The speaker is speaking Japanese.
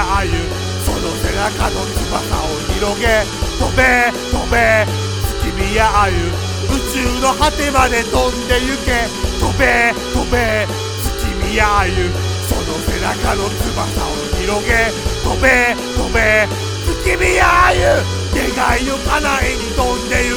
やあゆその背中の翼を広げ飛べ飛べ月見やあゆ宇宙の果てまで飛んで行け飛べ飛べ月見やあゆその背中の翼を広げ飛べ飛べ月見やあゆ願いを叶えに飛んで行